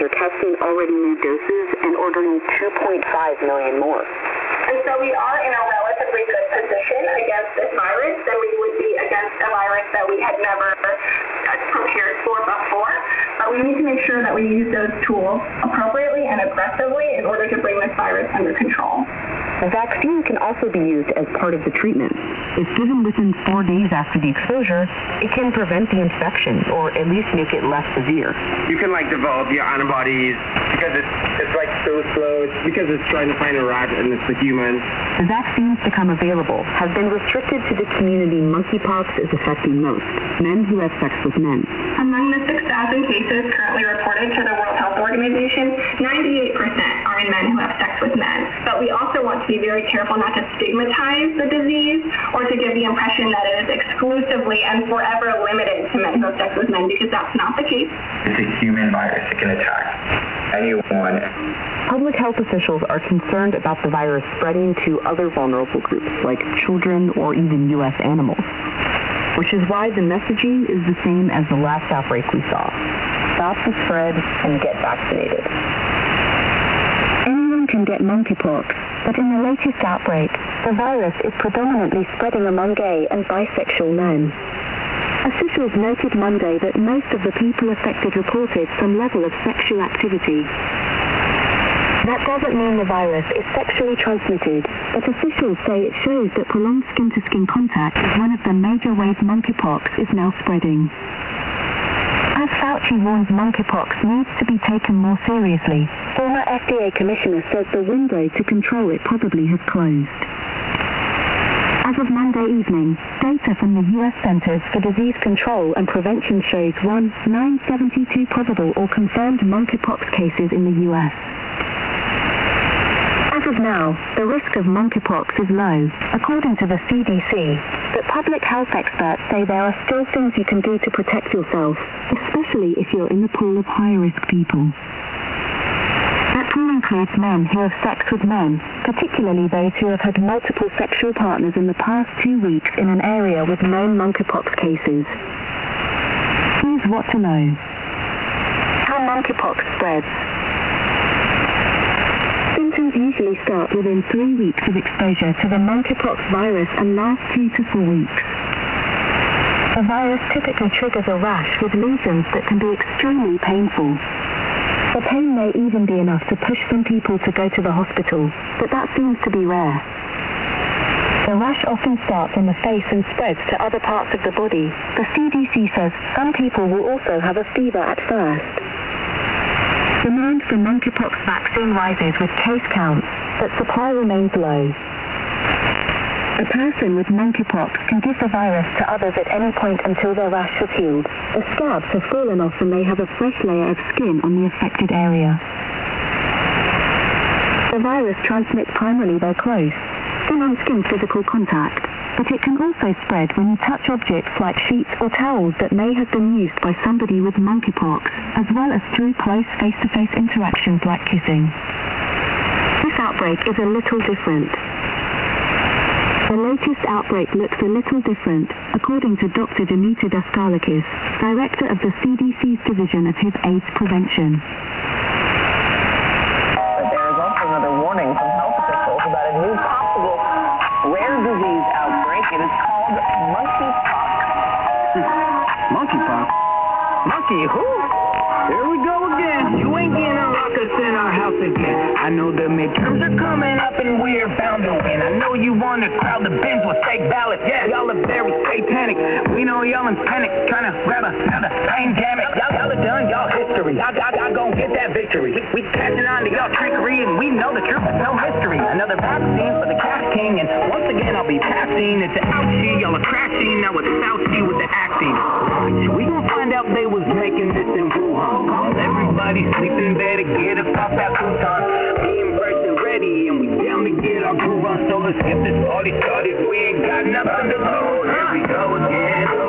are testing already new doses and ordering 2.5 million more. And so we are in a relatively good position against this virus than we would be against a virus that we had never prepared for before. But we need to make sure that we use those tools appropriately and aggressively in order to bring this virus under control. A vaccine can also be used as part of the treatment. If given within four days after the exposure, it can prevent the infection or at least make it less severe. You can like develop your antibodies because it's it's like so slow. It's because it's trying to find a rat and it's a human. The vaccines become available have been restricted to the community monkeypox is affecting most, men who have sex with men. Among the 6,000 cases currently reported to the World Health Organization, 98% are in men who have sex with men. But we also want to be very careful not to stigmatize the disease or to give the impression that it is exclusively and forever limited to men who have sex with men because that's not the case. It's a human virus. It can attack anyone. Public health officials are concerned about the virus spreading to other vulnerable groups like children or even U.S. animals, which is why the messaging is the same as the last outbreak we saw. Stop the spread and get vaccinated. Get monkeypox, but in the latest outbreak, the virus is predominantly spreading among gay and bisexual men. Officials noted Monday that most of the people affected reported some level of sexual activity. That doesn't mean the virus is sexually transmitted, but officials say it shows that prolonged skin-to-skin contact is one of the major ways monkeypox is now spreading. As Fauci warns monkeypox needs to be taken more seriously, former FDA commissioner says the window to control it probably has closed. As of Monday evening, data from the U.S. Centers for Disease Control and Prevention shows 1 972 probable or confirmed monkeypox cases in the U.S. As of now, the risk of monkeypox is low, according to the CDC, but public health experts say there are still things you can do to protect yourself, especially if you're in the pool of high-risk people. Includes men who have sex with men, particularly those who have had multiple sexual partners in the past two weeks in an area with known monkeypox cases. Here's what to know. How monkeypox spreads. Symptoms usually start within three weeks of exposure to the monkeypox virus and last two to four weeks. The virus typically triggers a rash with lesions that can be extremely painful. The pain may even be enough to push some people to go to the hospital, but that seems to be rare. The rash often starts on the face and spreads to other parts of the body. The CDC says some people will also have a fever at first. Demand for monkeypox vaccine rises with case counts, but supply remains low. A person with monkeypox can give the virus to others at any point until their rash has healed. The scabs have fallen off and they have a fresh layer of skin on the affected area. The virus transmits primarily by close, skin-on-skin physical contact, but it can also spread when you touch objects like sheets or towels that may have been used by somebody with monkeypox, as well as through close face-to-face interactions like kissing. This outbreak is a little different. The latest outbreak looks a little different, according to Dr. Demetre Daskalakis, director of the CDC's Division of HIV AIDS Prevention. But there is also another warning from health officials about a new possible rare disease outbreak. It is called monkeypox. Monkeypox? Monkey who? Here we go again. You ain't gonna lock us in our house again. I know the midterms are coming up and we're bound to win. I know you wanna crowd the bins with fake ballots. Yeah, y'all are very satanic. We know y'all in panic, trying to grab us out of pandemic. Y'all, y'all are done, y'all history. Y'all, y'all, y'all gonna get that victory. We, we catching on to y'all trickery and we know the truth is no history. Another vaccine for the cat king and once again I'll be passing it to Ouchie. Y'all are crashing now with Fauci with the acting. We gon' find out they was making this in. Everybody sleep in bed and get us off that futon. We embrace and ready and we down to get our groove on. So let's get this party started. We ain't got nothing to lose. Here we go again.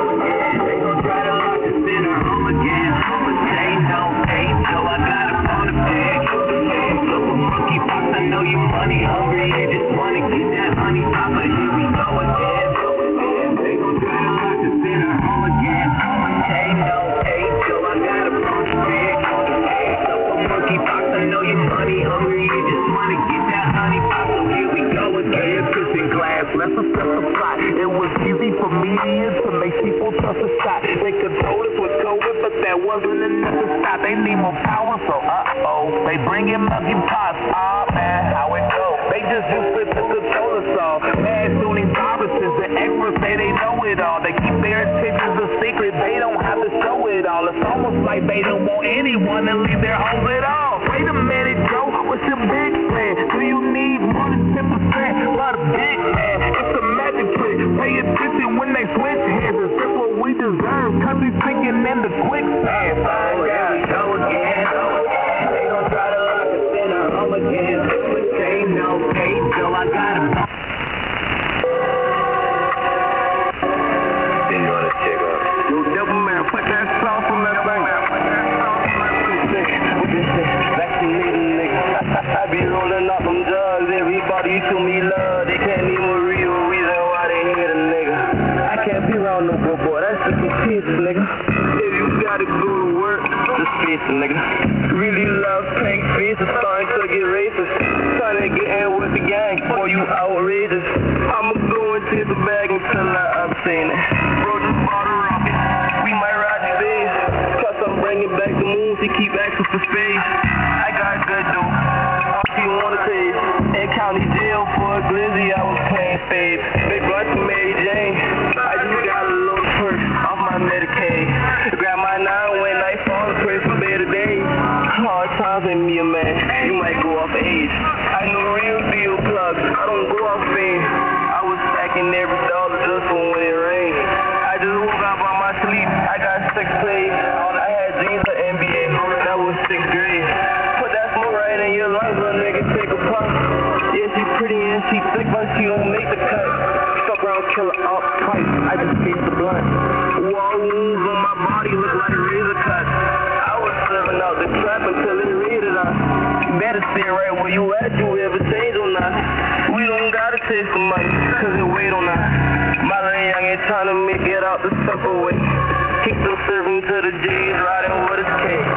Just wanna get that honey. So here we go again. Christian class, let's specify. It was easy for media to make people trust a shot. They control us with COVID, but that wasn't enough to stop. They need more power, so uh oh. They bring in monkey pots. Ah man, how it go? They just use it to control us all. Mad tuning viruses, the experts say they know it all. They keep their intentions a secret, they don't have to show it all. It's almost like they don't want anyone to leave their homes at all. Wait a minute, Joe, what's your big plan? Do you need more than 10%? What a big man, it's a magic trick. Pay attention when they switch hands, it's what we deserve. Country sinking in the quicksand. Gotta go to work, just face nigga. Really love pink faces, starting to get racist. Trying to get in with the gang, boy, you outrageous. I'ma go take the bag until I obtain it. Bro, just bought a rocket. We might ride the base. Plus I'm bringing back the moon to keep asking for space. I got good. All she wanna taste. In county jail for a glizzy, I was playing spades. Go age. I know real you at. You ever change or not? We don't gotta chase the money, cause it wait on us. My little young ain't trying to make it out the subway. Keep them serving to the J's, riding with a K.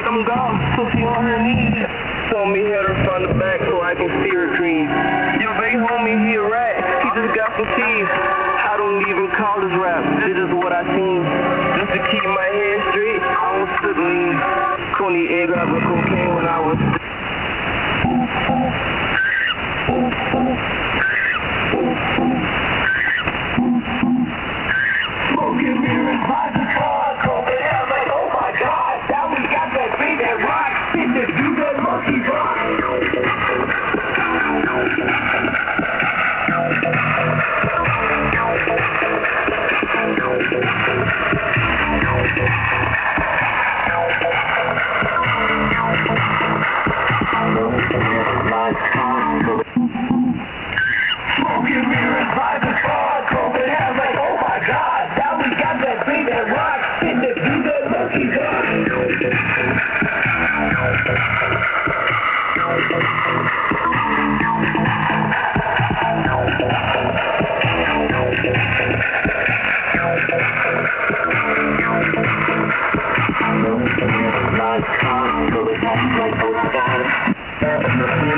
like I'm gone, so she on her knees. Told me hit her from the back so I can see her dreams. Your big homie, he a rat, he just got some keys. I don't even call this rap, this is what I seen. Just to keep my head straight, I don't sit lean. 28 grams of cocaine when I was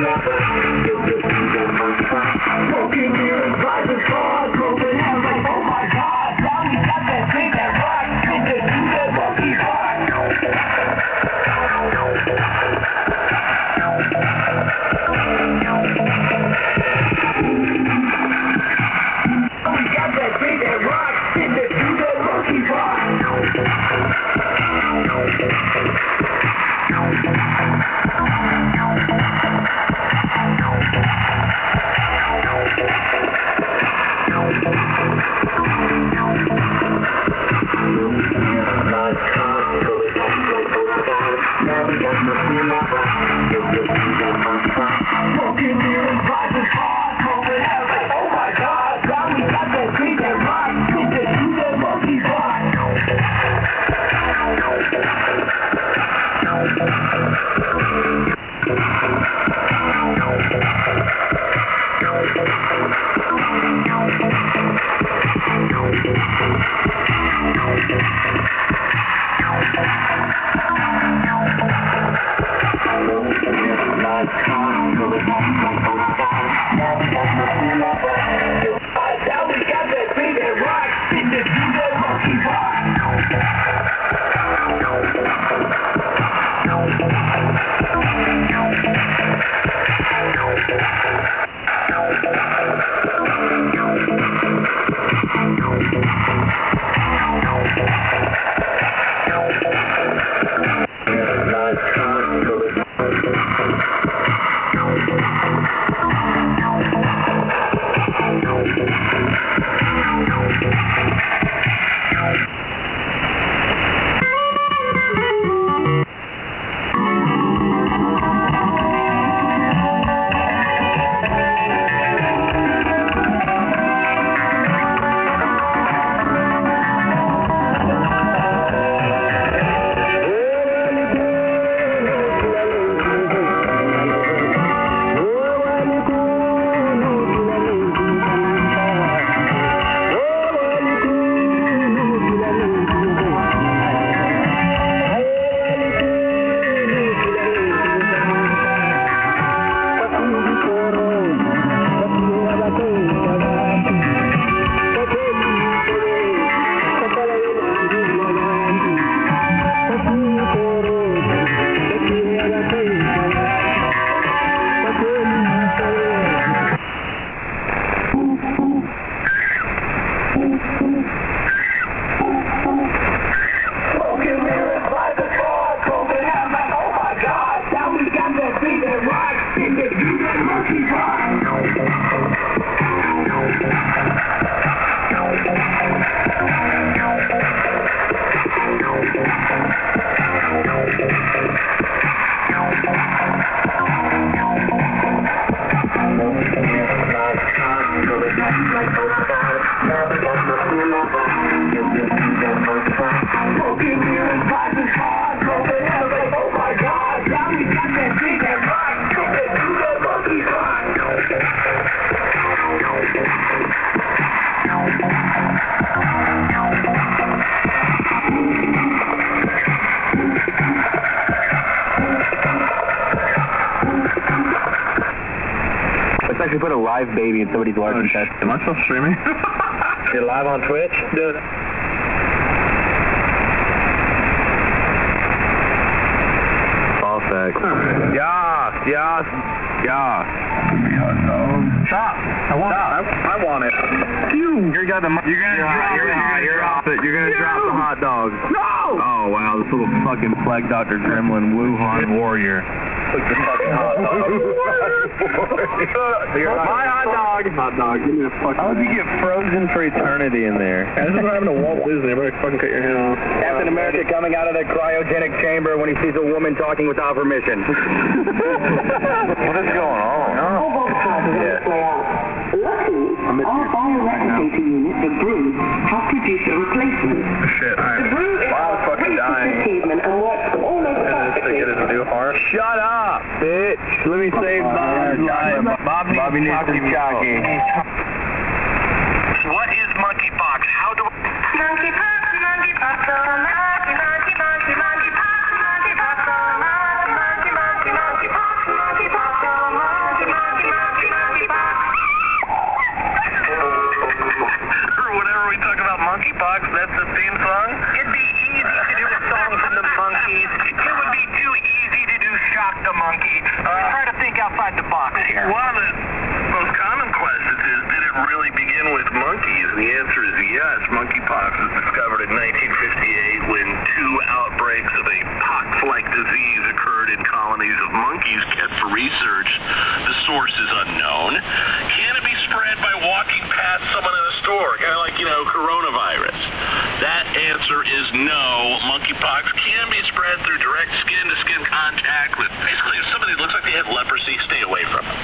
Smoking vibes and fog, COVID Thank you. Live baby and somebody's watching oh, test. Am I still streaming? You're live on Twitch? Dude. Perfect. Yes, yes, yes. Stop. I want Stop. it. I, I want it. You. You got the. You're gonna You're drop hot, you're hot, you're drop it. You're gonna drop the hot dog. No! Oh wow, this little fucking flag Dr. Gremlin Wuhan warrior. Look the fucking hot dog. My hot dog. Hot dog. Give me a fucking. How would you get frozen for eternity in there? This is what happened to Walt Disney. Everybody fucking cut your head off. Captain America coming out of the cryogenic chamber when he sees a woman talking without permission. what is going on? Luckily, our bioreplicator unit, the Brew, has Shut up, bitch. Let me save uh, Bob's life. Bob needs Bobby needs talkie some jockey. What is monkeypox? How do Monkeypox, monkeypox, oh the answer is yes. Monkeypox was discovered in 1958 when two outbreaks of a pox-like disease occurred in colonies of monkeys kept for research. The source is unknown. Can it be spread by walking past someone in a store, kind of like, you know, coronavirus? That answer is no. Monkeypox can be spread through direct skin-to-skin contact with, basically, if somebody looks like they have leprosy, stay away from them.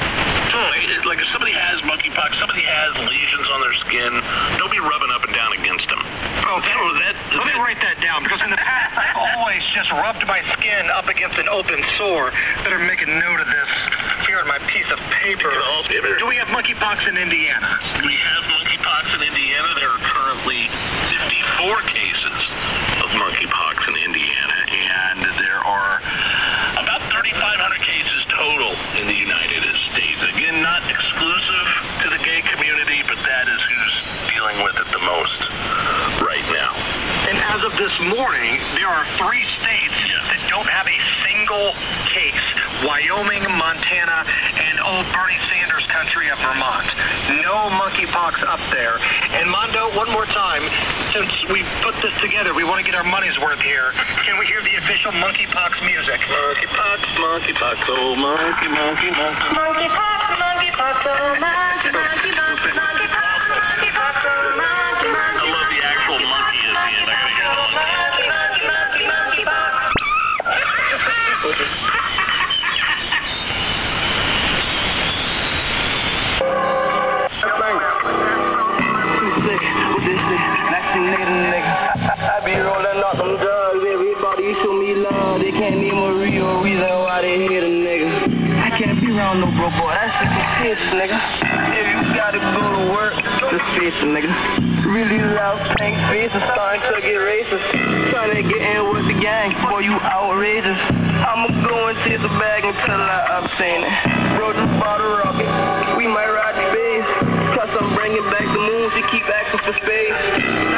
So, like, it's like if somebody has monkeypox, somebody has lesions on their skin, don't be rubbing up and down against them. Okay, oh, well, that, let me write that down because in the past I always just rubbed my skin up against an open sore. Better make a note of this here on my piece of paper. Do we have monkeypox in Indiana? We have monkeypox in Indiana. There are currently 54 cases of monkeypox in Indiana, and there are about 3,500 cases total in the United States. Again, not exclusive dealing with it the most right now. And as of this morning, there are three states that don't have a single case Wyoming, Montana, and old Bernie Sanders country of Vermont. No monkeypox up there. And Mondo, one more time, since we put this together, we want to get our money's worth here. Can we hear the official monkeypox music? Monkeypox, monkeypox, oh monkey, monkey, monkey. Monkeypox, monkeypox, oh monkey, monkey, monkey,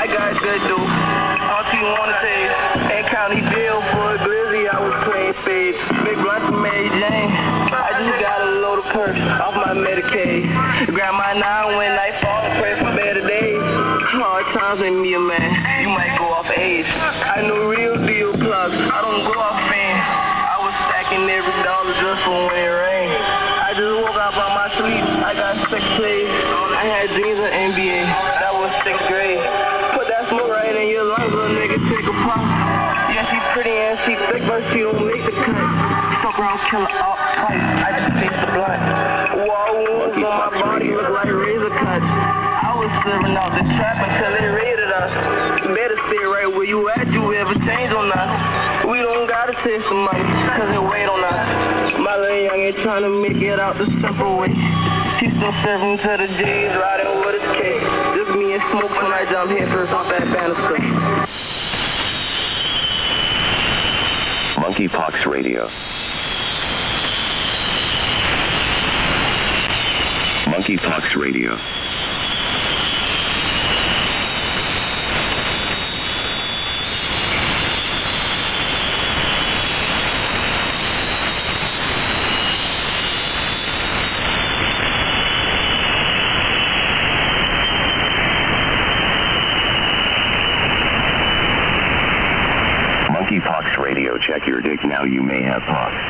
I got good dude. All she wanna taste. And county jail for a glizzy. I was playing spades. Big blunt for Mary Jane. I just got a load of perks off my Medicaid. Grab my nine when I fall pray for better days. Hard times make me a man. You might go off age. I know Fuck around, up twice. I just face the blunt. Wall wounds my body look like razor cuts. I was serving out the trap until they raided us. Better stay right where you at. You ever change on us? We don't gotta save some money, cause it wait on us. My little young ain't trying to make it out the simple way. She's still serving to the J's, riding with his cake. Just me and Smoke when I jump here first off that banister. Monkeypox Radio. Monkeypox Radio. Monkeypox Radio. Check your dick now. You may have pox.